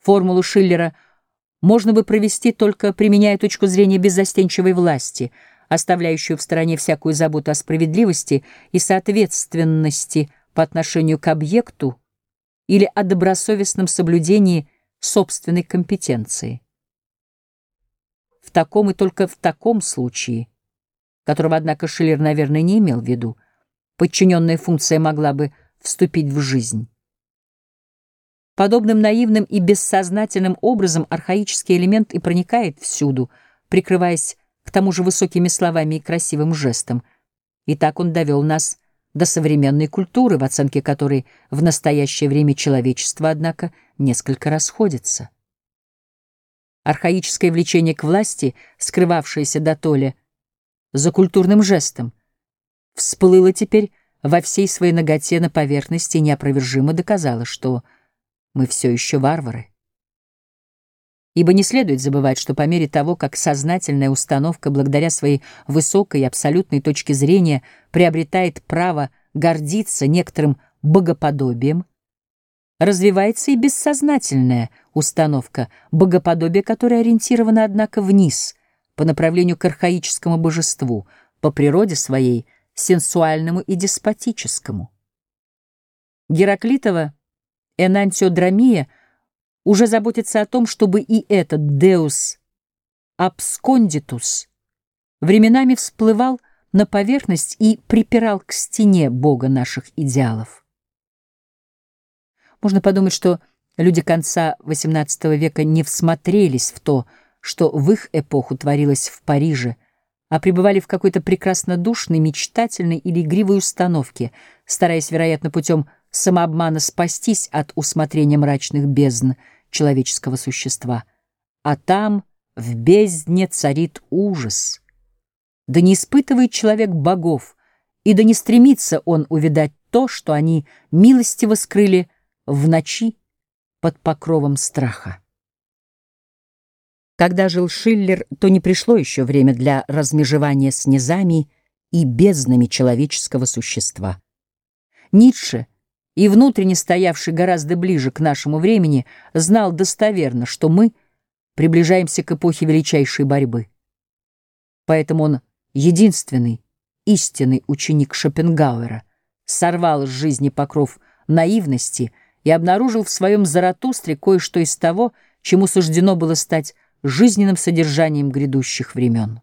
Формулу Шиллера можно бы провести только применяя точку зрения беззастенчивой власти, оставляющую в стороне всякую заботу о справедливости и соответственности по отношению к объекту или о добросовестном соблюдении собственной компетенции. В таком и только в таком случае, которого, однако, Шиллер, наверное, не имел в виду, подчиненная функция могла бы вступить в жизнь. Подобным наивным и бессознательным образом архаический элемент и проникает всюду, прикрываясь к тому же высокими словами и красивым жестом. И так он довел нас до современной культуры, в оценке которой в настоящее время человечество, однако, несколько расходится. Архаическое влечение к власти, скрывавшееся до толи за культурным жестом, всплыло теперь во всей своей ноготе на поверхности и неопровержимо доказало, что мы все еще варвары. Ибо не следует забывать, что по мере того, как сознательная установка, благодаря своей высокой и абсолютной точке зрения, приобретает право гордиться некоторым богоподобием, развивается и бессознательная установка, богоподобие которое ориентировано, однако, вниз, по направлению к архаическому божеству, по природе своей, сенсуальному и деспотическому. Гераклитова энантиодрамия уже заботится о том, чтобы и этот Deus absconditus временами всплывал на поверхность и припирал к стене Бога наших идеалов. Можно подумать, что люди конца XVIII века не всмотрелись в то, что в их эпоху творилось в Париже, а пребывали в какой-то прекрасно душной, мечтательной или игривой установке, стараясь, вероятно, путем самообмана спастись от усмотрения мрачных бездн человеческого существа. А там, в бездне, царит ужас. Да не испытывает человек богов, и да не стремится он увидать то, что они милостиво скрыли в ночи под покровом страха. Когда жил Шиллер, то не пришло еще время для размежевания с низами и безднами человеческого существа. Ницше, и внутренне стоявший гораздо ближе к нашему времени, знал достоверно, что мы приближаемся к эпохе величайшей борьбы. Поэтому он единственный, истинный ученик Шопенгауэра, сорвал с жизни покров наивности и обнаружил в своем Заратустре кое-что из того, чему суждено было стать жизненным содержанием грядущих времен.